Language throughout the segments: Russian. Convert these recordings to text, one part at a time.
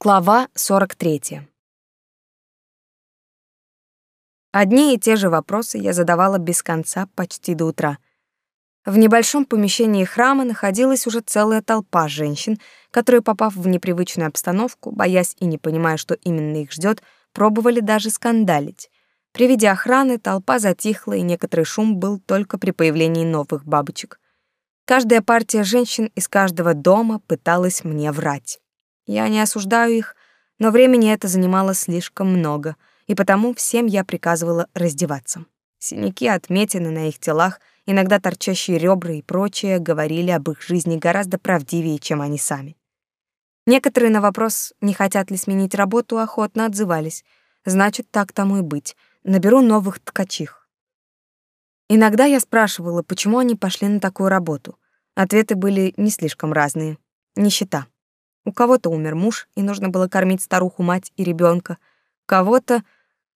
Глава 43. Одни и те же вопросы я задавала без конца почти до утра. В небольшом помещении храма находилась уже целая толпа женщин, которые, попав в непривычную обстановку, боясь и не понимая, что именно их ждет, пробовали даже скандалить. При виде охраны толпа затихла, и некоторый шум был только при появлении новых бабочек. Каждая партия женщин из каждого дома пыталась мне врать. Я не осуждаю их, но времени это занимало слишком много, и потому всем я приказывала раздеваться. Синяки, отметины на их телах, иногда торчащие ребра и прочее говорили об их жизни гораздо правдивее, чем они сами. Некоторые на вопрос, не хотят ли сменить работу, охотно отзывались. Значит, так тому и быть. Наберу новых ткачих. Иногда я спрашивала, почему они пошли на такую работу. Ответы были не слишком разные. Нищета. У кого-то умер муж, и нужно было кормить старуху, мать и ребенка. Кого-то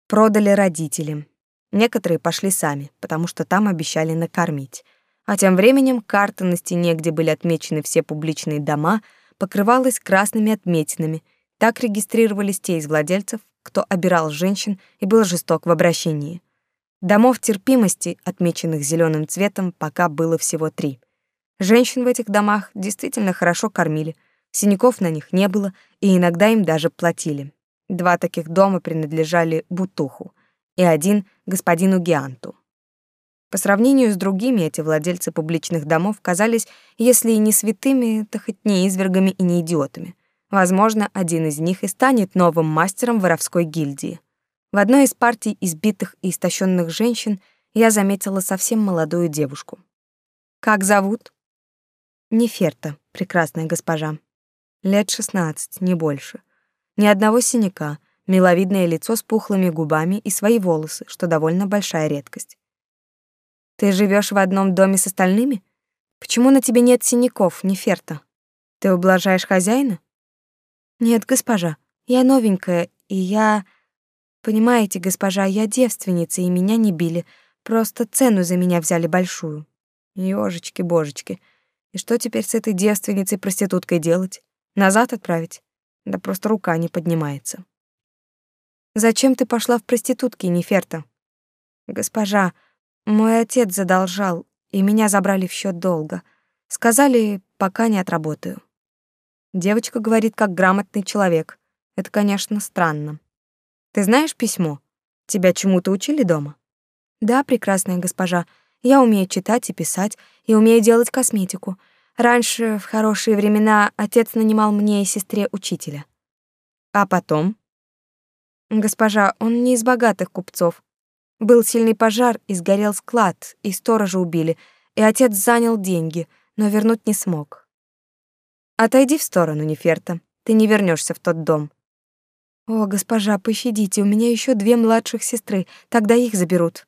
продали родителям. Некоторые пошли сами, потому что там обещали накормить. А тем временем карта на стене, где были отмечены все публичные дома, покрывалась красными отметинами. Так регистрировались те из владельцев, кто обирал женщин и был жесток в обращении. Домов терпимости, отмеченных зеленым цветом, пока было всего три. Женщин в этих домах действительно хорошо кормили — Синяков на них не было, и иногда им даже платили. Два таких дома принадлежали Бутуху, и один — господину Гианту. По сравнению с другими эти владельцы публичных домов казались, если и не святыми, то хоть не извергами и не идиотами. Возможно, один из них и станет новым мастером воровской гильдии. В одной из партий избитых и истощенных женщин я заметила совсем молодую девушку. «Как зовут?» «Неферта, прекрасная госпожа», Лет шестнадцать, не больше. Ни одного синяка, миловидное лицо с пухлыми губами и свои волосы, что довольно большая редкость. Ты живешь в одном доме с остальными? Почему на тебе нет синяков, Неферта? Ты ублажаешь хозяина? Нет, госпожа, я новенькая, и я... Понимаете, госпожа, я девственница, и меня не били. Просто цену за меня взяли большую. Ёжечки-божечки. И что теперь с этой девственницей-проституткой делать? Назад отправить? Да просто рука не поднимается. Зачем ты пошла в проститутки, Неферта? Госпожа, мой отец задолжал, и меня забрали в счет долга. Сказали, пока не отработаю. Девочка говорит, как грамотный человек. Это, конечно, странно. Ты знаешь письмо? Тебя чему-то учили дома? Да, прекрасная госпожа. Я умею читать и писать, и умею делать косметику. Раньше, в хорошие времена, отец нанимал мне и сестре учителя. А потом? Госпожа, он не из богатых купцов. Был сильный пожар, и сгорел склад, и сторожа убили, и отец занял деньги, но вернуть не смог. Отойди в сторону, Неферта, ты не вернешься в тот дом. О, госпожа, пощадите, у меня еще две младших сестры, тогда их заберут.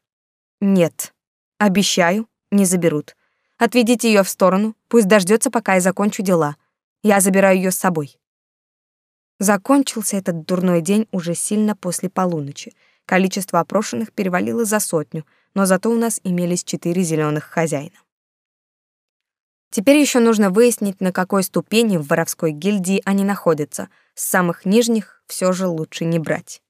Нет, обещаю, не заберут. Отведите ее в сторону, пусть дождется, пока я закончу дела. Я забираю ее с собой. Закончился этот дурной день уже сильно после полуночи. Количество опрошенных перевалило за сотню, но зато у нас имелись четыре зеленых хозяина. Теперь еще нужно выяснить, на какой ступени в воровской гильдии они находятся. С самых нижних все же лучше не брать.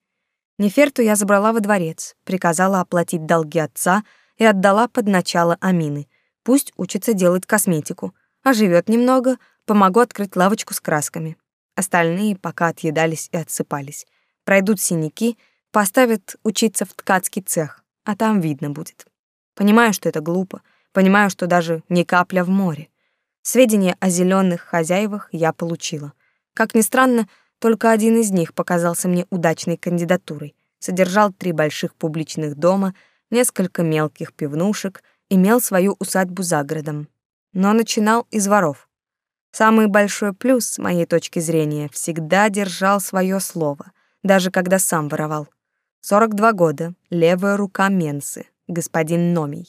Неферту я забрала во дворец, приказала оплатить долги отца и отдала под начало Амины. Пусть учится делать косметику, а живет немного, помогу открыть лавочку с красками. Остальные пока отъедались и отсыпались. Пройдут синяки, поставят учиться в ткацкий цех, а там видно будет. Понимаю, что это глупо, понимаю, что даже не капля в море. Сведения о зеленых хозяевах я получила. Как ни странно, только один из них показался мне удачной кандидатурой. Содержал три больших публичных дома, несколько мелких пивнушек — имел свою усадьбу за городом, но начинал из воров. Самый большой плюс, с моей точки зрения, всегда держал свое слово, даже когда сам воровал. 42 года, левая рука Менсы, господин Номий.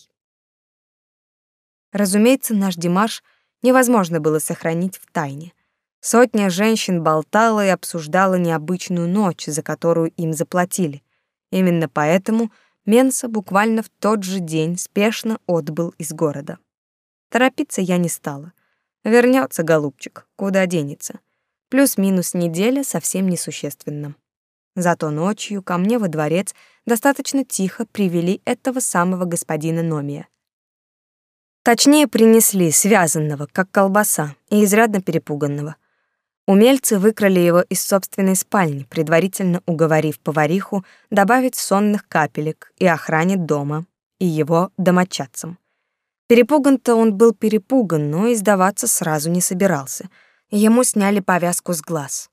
Разумеется, наш Димаш невозможно было сохранить в тайне. Сотня женщин болтала и обсуждала необычную ночь, за которую им заплатили. Именно поэтому — Менса буквально в тот же день спешно отбыл из города. Торопиться я не стала. Вернется голубчик, куда денется. Плюс-минус неделя совсем несущественно. Зато ночью ко мне во дворец достаточно тихо привели этого самого господина Номия. Точнее, принесли связанного, как колбаса, и изрядно перепуганного. Умельцы выкрали его из собственной спальни, предварительно уговорив повариху добавить сонных капелек и охране дома, и его домочадцам. Перепуган-то он был перепуган, но и сдаваться сразу не собирался. Ему сняли повязку с глаз.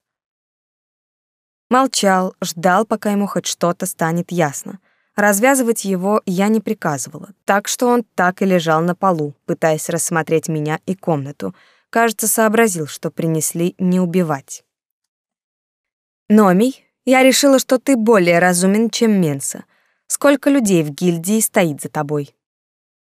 Молчал, ждал, пока ему хоть что-то станет ясно. Развязывать его я не приказывала, так что он так и лежал на полу, пытаясь рассмотреть меня и комнату. Кажется, сообразил, что принесли не убивать. «Номий, я решила, что ты более разумен, чем Менса. Сколько людей в гильдии стоит за тобой?»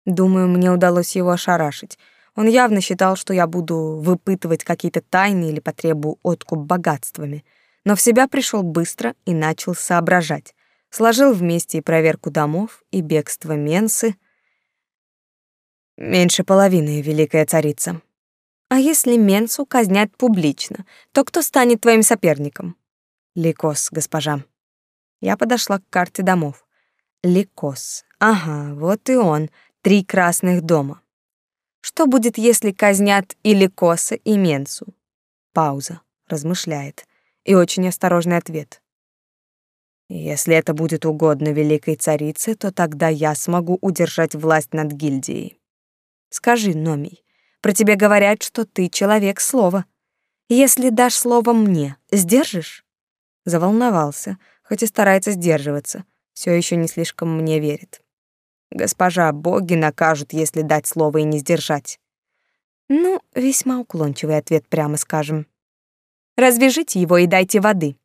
Думаю, мне удалось его ошарашить. Он явно считал, что я буду выпытывать какие-то тайны или потребую откуп богатствами — но в себя пришел быстро и начал соображать. Сложил вместе и проверку домов, и бегство Менсы. Меньше половины, великая царица. А если Менсу казнят публично, то кто станет твоим соперником? Ликос, госпожа. Я подошла к карте домов. Ликос. Ага, вот и он. Три красных дома. Что будет, если казнят и Ликоса, и Менсу? Пауза. Размышляет и очень осторожный ответ. Если это будет угодно великой царице, то тогда я смогу удержать власть над гильдией. Скажи, Номий, про тебя говорят, что ты человек слова. Если дашь слово мне, сдержишь? Заволновался, хоть и старается сдерживаться, все еще не слишком мне верит. Госпожа, боги накажут, если дать слово и не сдержать. Ну, весьма уклончивый ответ, прямо скажем. Развяжите его и дайте воды.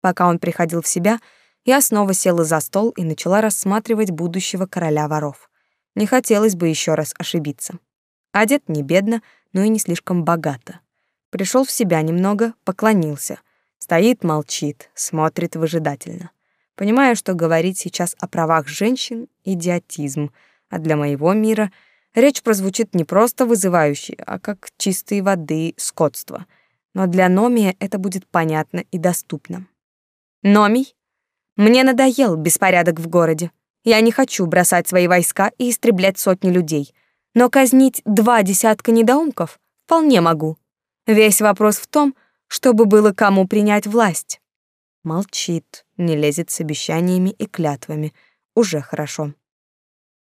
Пока он приходил в себя, я снова села за стол и начала рассматривать будущего короля воров. Не хотелось бы еще раз ошибиться. Одет не бедно, но и не слишком богато. Пришел в себя немного, поклонился. Стоит, молчит, смотрит выжидательно. Понимаю, что говорить сейчас о правах женщин — идиотизм, а для моего мира речь прозвучит не просто вызывающе, а как чистой воды скотство — но для Номия это будет понятно и доступно. Номий, мне надоел беспорядок в городе. Я не хочу бросать свои войска и истреблять сотни людей. Но казнить два десятка недоумков вполне могу. Весь вопрос в том, чтобы было кому принять власть. Молчит, не лезет с обещаниями и клятвами. Уже хорошо.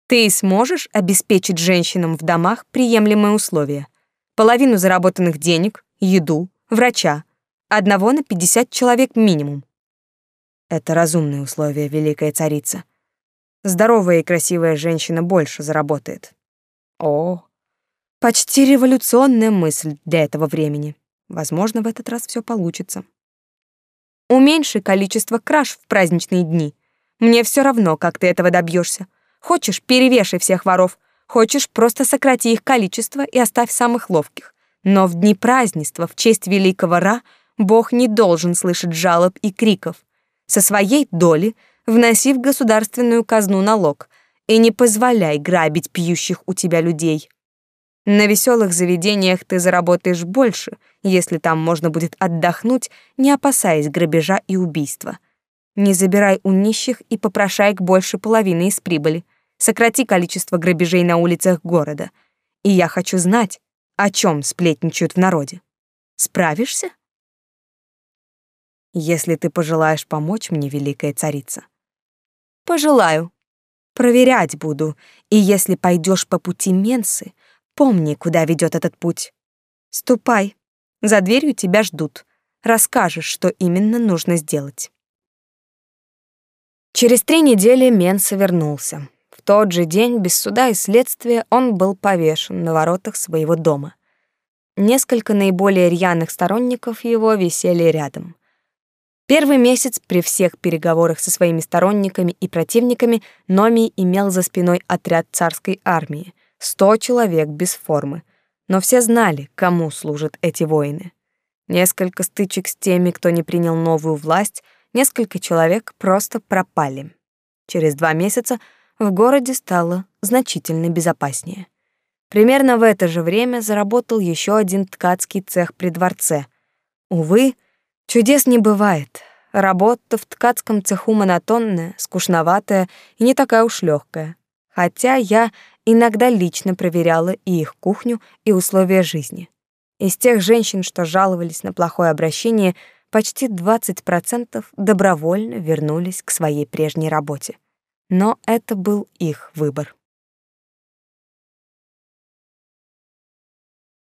Ты сможешь обеспечить женщинам в домах приемлемые условия? Половину заработанных денег, еду, врача, одного на 50 человек минимум. Это разумные условия, великая царица. Здоровая и красивая женщина больше заработает. О, почти революционная мысль для этого времени. Возможно, в этот раз все получится. Уменьши количество краж в праздничные дни. Мне все равно, как ты этого добьешься. Хочешь, перевешай всех воров. Хочешь, просто сократи их количество и оставь самых ловких. Но в дни празднества в честь великого Ра Бог не должен слышать жалоб и криков. Со своей доли вноси в государственную казну налог и не позволяй грабить пьющих у тебя людей. На веселых заведениях ты заработаешь больше, если там можно будет отдохнуть, не опасаясь грабежа и убийства. Не забирай у нищих и попрошаек больше половины из прибыли. Сократи количество грабежей на улицах города. И я хочу знать, о чем сплетничают в народе. Справишься? Если ты пожелаешь помочь мне, великая царица. Пожелаю. Проверять буду, и если пойдешь по пути Менсы, помни, куда ведет этот путь. Ступай. За дверью тебя ждут. Расскажешь, что именно нужно сделать. Через три недели Менса вернулся тот же день, без суда и следствия, он был повешен на воротах своего дома. Несколько наиболее рьяных сторонников его висели рядом. Первый месяц при всех переговорах со своими сторонниками и противниками Номий имел за спиной отряд царской армии, сто человек без формы, но все знали, кому служат эти воины. Несколько стычек с теми, кто не принял новую власть, несколько человек просто пропали. Через два месяца в городе стало значительно безопаснее. Примерно в это же время заработал еще один ткацкий цех при дворце. Увы, чудес не бывает. Работа в ткацком цеху монотонная, скучноватая и не такая уж легкая. Хотя я иногда лично проверяла и их кухню, и условия жизни. Из тех женщин, что жаловались на плохое обращение, почти 20% добровольно вернулись к своей прежней работе. Но это был их выбор.